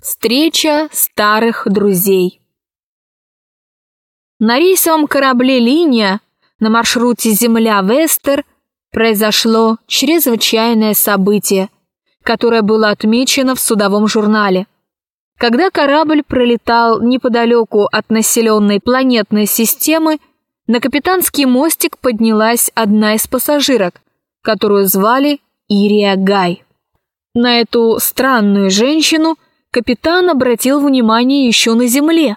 Встреча старых друзей. На рейсовом корабле «Линия» на маршруте Земля-Вестер произошло чрезвычайное событие, которое было отмечено в судовом журнале. Когда корабль пролетал неподалеку от населенной планетной системы, на капитанский мостик поднялась одна из пассажирок, которую звали Ирия Гай. На эту странную женщину – капитан обратил внимание еще на земле.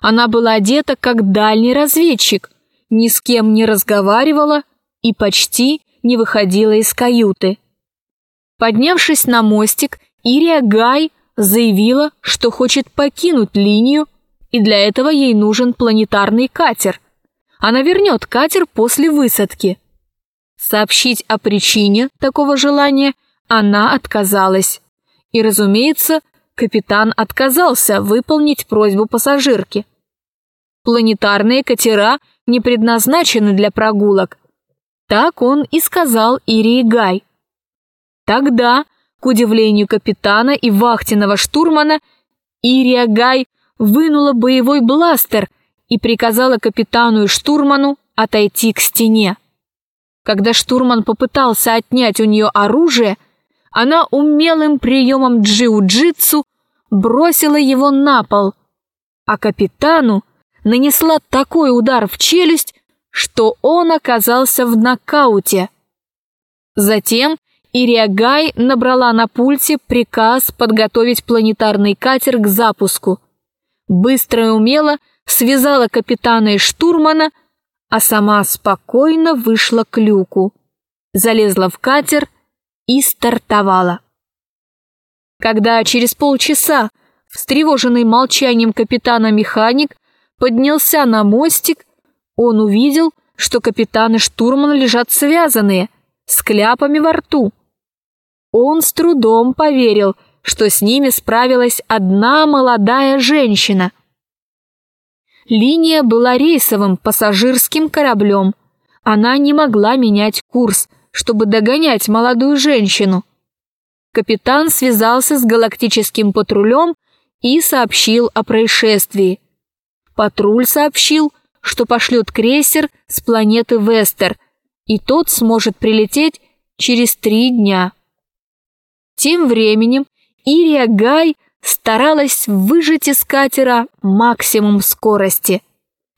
Она была одета как дальний разведчик, ни с кем не разговаривала и почти не выходила из каюты. Поднявшись на мостик, Ирия Гай заявила, что хочет покинуть линию, и для этого ей нужен планетарный катер. Она вернет катер после высадки. Сообщить о причине такого желания она отказалась. И, разумеется, капитан отказался выполнить просьбу пассажирки. Планетарные катера не предназначены для прогулок. Так он и сказал Ирии Гай. Тогда, к удивлению капитана и вахтенного штурмана, Ирия Гай вынула боевой бластер и приказала капитану и штурману отойти к стене. Когда штурман попытался отнять у нее оружие, она умелым приемом джиу-джитсу бросила его на пол, а капитану нанесла такой удар в челюсть, что он оказался в нокауте. Затем Ирия Гай набрала на пульте приказ подготовить планетарный катер к запуску. Быстро и умело связала капитана и штурмана, а сама спокойно вышла к люку, залезла в катер и стартовала. Когда через полчаса встревоженный молчанием капитана-механик поднялся на мостик, он увидел, что капитан и штурман лежат связанные, с кляпами во рту. Он с трудом поверил, что с ними справилась одна молодая женщина. Линия была рейсовым пассажирским кораблем. Она не могла менять курс, чтобы догонять молодую женщину капитан связался с галактическим патрулем и сообщил о происшествии. Патруль сообщил, что пошлет крейсер с планеты Вестер, и тот сможет прилететь через три дня. Тем временем Ирия Гай старалась выжать из катера максимум скорости.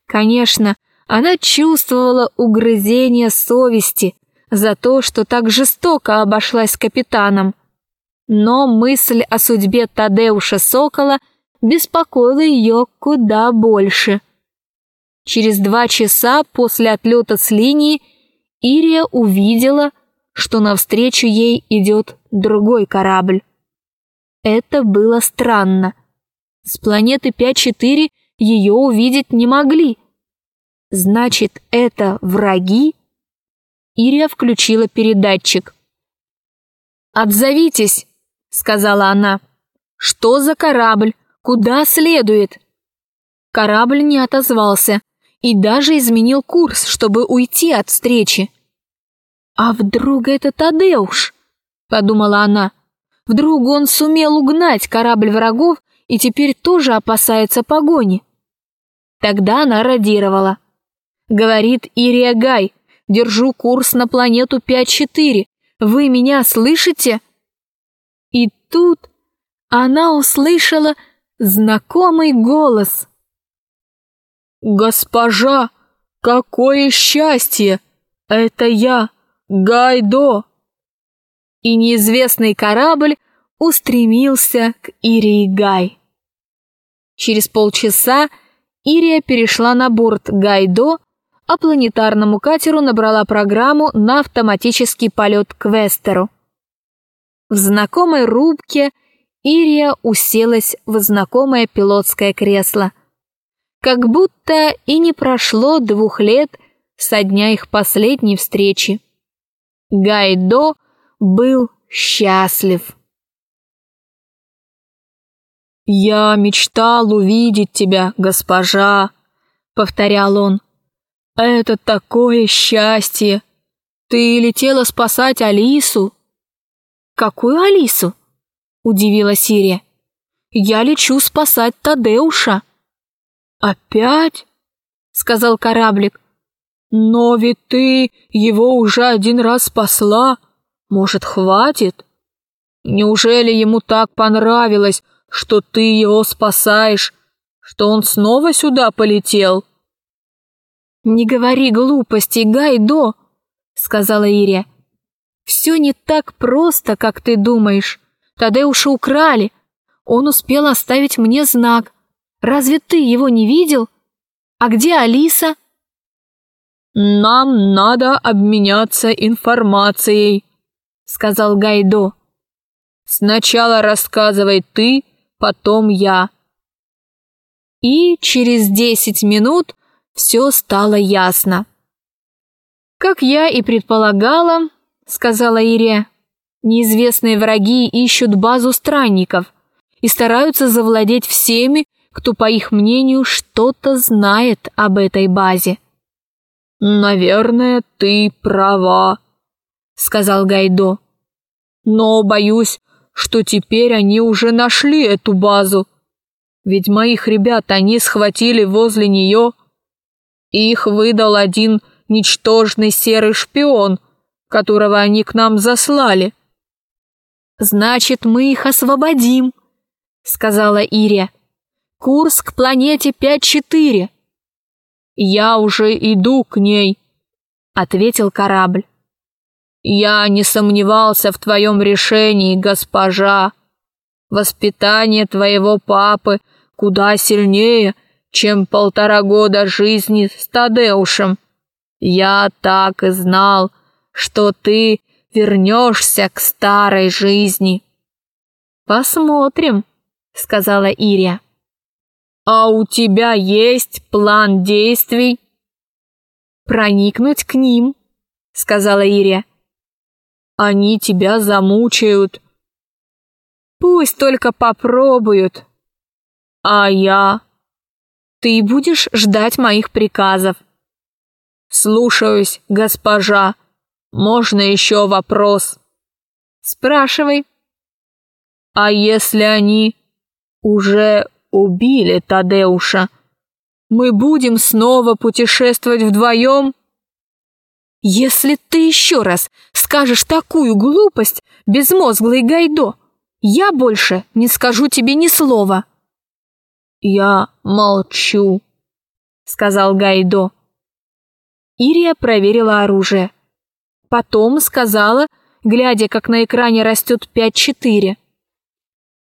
Конечно, она чувствовала угрызение совести за то, что так жестоко обошлась с капитаном но мысль о судьбе Тадеуша Сокола беспокоила ее куда больше. Через два часа после отлета с линии Ирия увидела, что навстречу ей идет другой корабль. Это было странно. С планеты 5-4 ее увидеть не могли. Значит, это враги? Ирия включила передатчик. «Отзовитесь!» Сказала она. «Что за корабль? Куда следует?» Корабль не отозвался и даже изменил курс, чтобы уйти от встречи. «А вдруг это Тадеуш?» — подумала она. «Вдруг он сумел угнать корабль врагов и теперь тоже опасается погони?» Тогда она радировала. Говорит Ирия Гай, держу курс на планету 5-4. Вы меня слышите? Тут она услышала знакомый голос. «Госпожа, какое счастье! Это я, Гайдо!» И неизвестный корабль устремился к Ирии Гай. Через полчаса Ирия перешла на борт Гайдо, а планетарному катеру набрала программу на автоматический полет к Вестеру. В знакомой рубке Ирия уселась в знакомое пилотское кресло. Как будто и не прошло двух лет со дня их последней встречи. Гайдо был счастлив. «Я мечтал увидеть тебя, госпожа», — повторял он. «Это такое счастье! Ты летела спасать Алису, «Какую Алису?» – удивила Сирия. Я лечу спасать Тадеуша». «Опять?» — сказал кораблик. «Но ведь ты его уже один раз спасла. Может, хватит? Неужели ему так понравилось, что ты его спасаешь, что он снова сюда полетел?» «Не говори глупостей, Гайдо», — сказала Ирия. «Все не так просто, как ты думаешь. Тадеуша украли. Он успел оставить мне знак. Разве ты его не видел? А где Алиса?» «Нам надо обменяться информацией», — сказал Гайдо. «Сначала рассказывай ты, потом я». И через десять минут все стало ясно. «Как я и предполагала», — сказала Ирия, — «неизвестные враги ищут базу странников и стараются завладеть всеми, кто, по их мнению, что-то знает об этой базе». «Наверное, ты права», — сказал Гайдо. «Но боюсь, что теперь они уже нашли эту базу. Ведь моих ребят они схватили возле нее их выдал один ничтожный серый шпион, которого они к нам заслали. «Значит, мы их освободим», — сказала Ирия. «Курс к планете 5-4». «Я уже иду к ней», — ответил корабль. «Я не сомневался в твоем решении, госпожа. Воспитание твоего папы куда сильнее, чем полтора года жизни с Тадеушем. Я так и знал, что ты вернешься к старой жизни. Посмотрим, сказала Ирия. А у тебя есть план действий? Проникнуть к ним, сказала Ирия. Они тебя замучают. Пусть только попробуют. А я ты будешь ждать моих приказов. Слушаюсь, госпожа. Можно еще вопрос? Спрашивай. А если они уже убили Тадеуша, мы будем снова путешествовать вдвоем? Если ты еще раз скажешь такую глупость, безмозглый Гайдо, я больше не скажу тебе ни слова. «Я молчу», — сказал Гайдо. Ирия проверила оружие. Потом сказала, глядя, как на экране растет 5-4.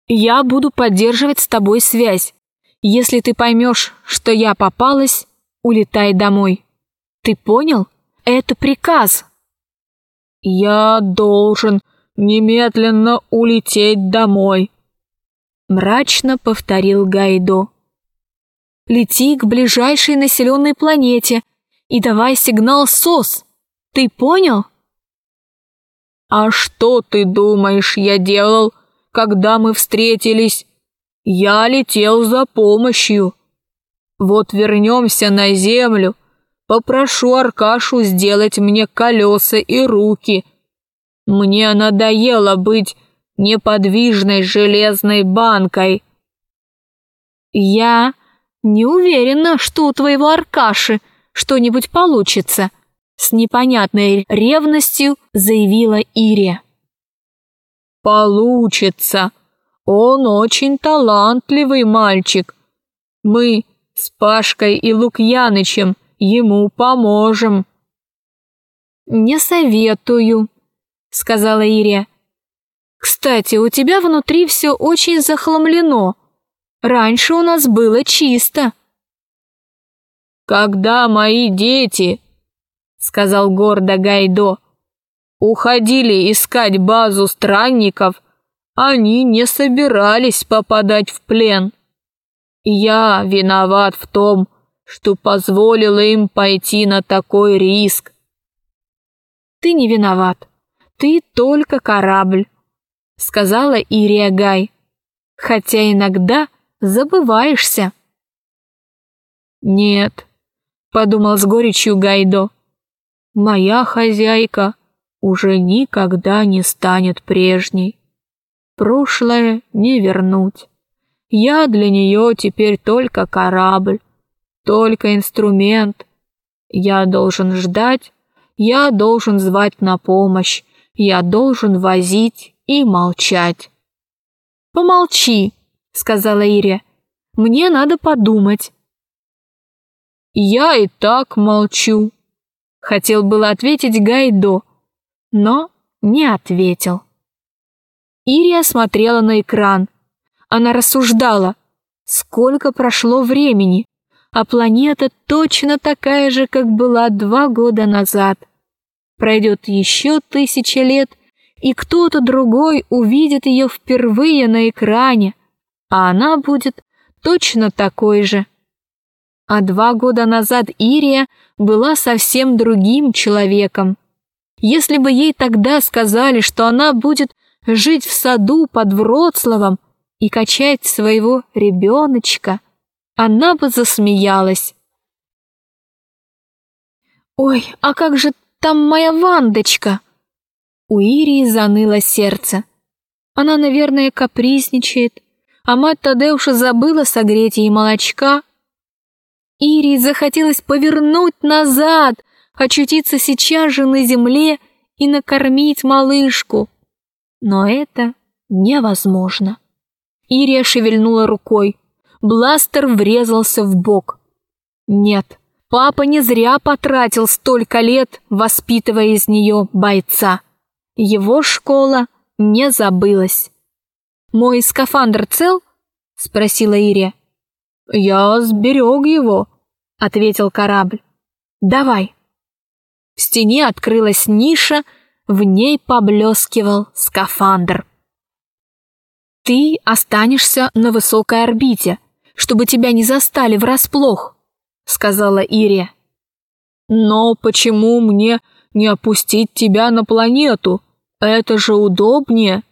«Я буду поддерживать с тобой связь. Если ты поймешь, что я попалась, улетай домой. Ты понял? Это приказ». «Я должен немедленно улететь домой», мрачно повторил Гайдо. Лети к ближайшей населенной планете и давай сигнал СОС. Ты понял? А что ты думаешь, я делал, когда мы встретились? Я летел за помощью. Вот вернемся на землю, попрошу Аркашу сделать мне колеса и руки. Мне надоело быть неподвижной железной банкой. Я не уверена, что у твоего Аркаши что-нибудь получится, с непонятной ревностью заявила Ирия. Получится. Он очень талантливый мальчик. Мы с Пашкой и Лукьянычем ему поможем. Не советую, сказала Ирия. Кстати, у тебя внутри все очень захламлено. Раньше у нас было чисто. Когда мои дети, сказал гордо Гайдо, уходили искать базу странников, они не собирались попадать в плен. Я виноват в том, что позволила им пойти на такой риск. Ты не виноват. Ты только корабль сказала Ирия Гай. Хотя иногда забываешься. Нет, подумал с горечью Гайдо. Моя хозяйка уже никогда не станет прежней. Прошлое не вернуть. Я для нее теперь только корабль, только инструмент. Я должен ждать, я должен звать на помощь, я должен возить и молчать. «Помолчи», — сказала Ирия. «Мне надо подумать». «Я и так молчу», — хотел было ответить Гайдо, но не ответил. Ирия смотрела на экран. Она рассуждала, сколько прошло времени, а планета точно такая же, как была два года назад. Пройдет еще тысяча лет, и кто-то другой увидит ее впервые на экране, а она будет точно такой же. А два года назад Ирия была совсем другим человеком. Если бы ей тогда сказали, что она будет жить в саду под Вроцлавом и качать своего ребеночка, она бы засмеялась. «Ой, а как же там моя Вандочка?» У Ирии заныло сердце. Она, наверное, капризничает, а мать Тадеуша забыла согреть ей молочка, Ирии захотелось повернуть назад, очутиться сейчас же на земле и накормить малышку. Но это невозможно. Ирия шевельнула рукой. Бластер врезался в бок. Нет, папа не зря потратил столько лет, воспитывая из нее бойца. Его школа не забылась. «Мой скафандр цел?» — спросила Ирия. «Я сберег его», — ответил корабль. «Давай». В стене открылась ниша, в ней поблескивал скафандр. «Ты останешься на высокой орбите, чтобы тебя не застали врасплох», — сказала Ирия. «Но почему мне не опустить тебя на планету? Это же удобнее».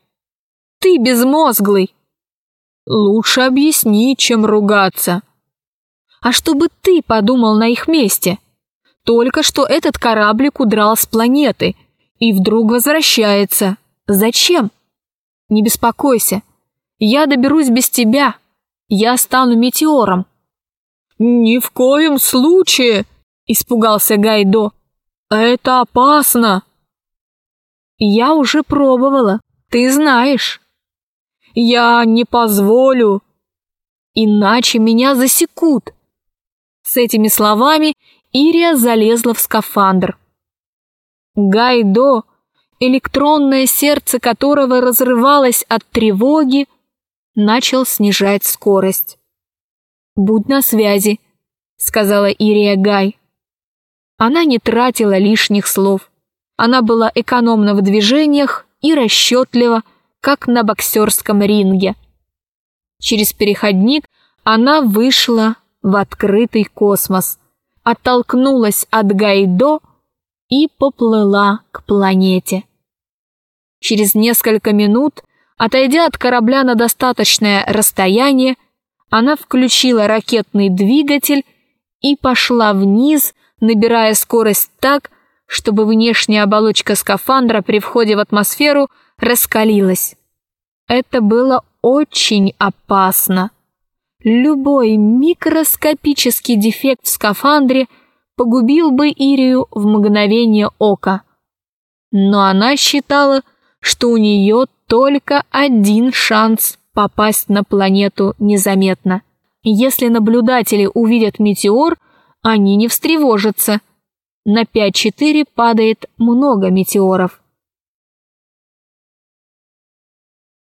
«Ты безмозглый», Лучше объясни, чем ругаться. А чтобы ты подумал на их месте. Только что этот кораблик удрал с планеты и вдруг возвращается. Зачем? Не беспокойся. Я доберусь без тебя. Я стану метеором. Ни в коем случае, испугался Гайдо. Это опасно. Я уже пробовала, ты знаешь. Я не позволю. Иначе меня засекут. С этими словами Ирия залезла в скафандр. Гайдо, электронное сердце которого разрывалось от тревоги, начал снижать скорость. «Будь на связи», — сказала Ирия Гай. Она не тратила лишних слов. Она была экономна в движениях и расчетлива, как на боксерском ринге. Через переходник она вышла в открытый космос, оттолкнулась от Гайдо и поплыла к планете. Через несколько минут, отойдя от корабля на достаточное расстояние, она включила ракетный двигатель и пошла вниз, набирая скорость так, чтобы внешняя оболочка скафандра при входе в атмосферу раскалилась. Это было очень опасно. Любой микроскопический дефект в скафандре погубил бы Ирию в мгновение ока. Но она считала, что у нее только один шанс попасть на планету незаметно. Если наблюдатели увидят метеор, они не встревожатся. На 5-4 падает много метеоров.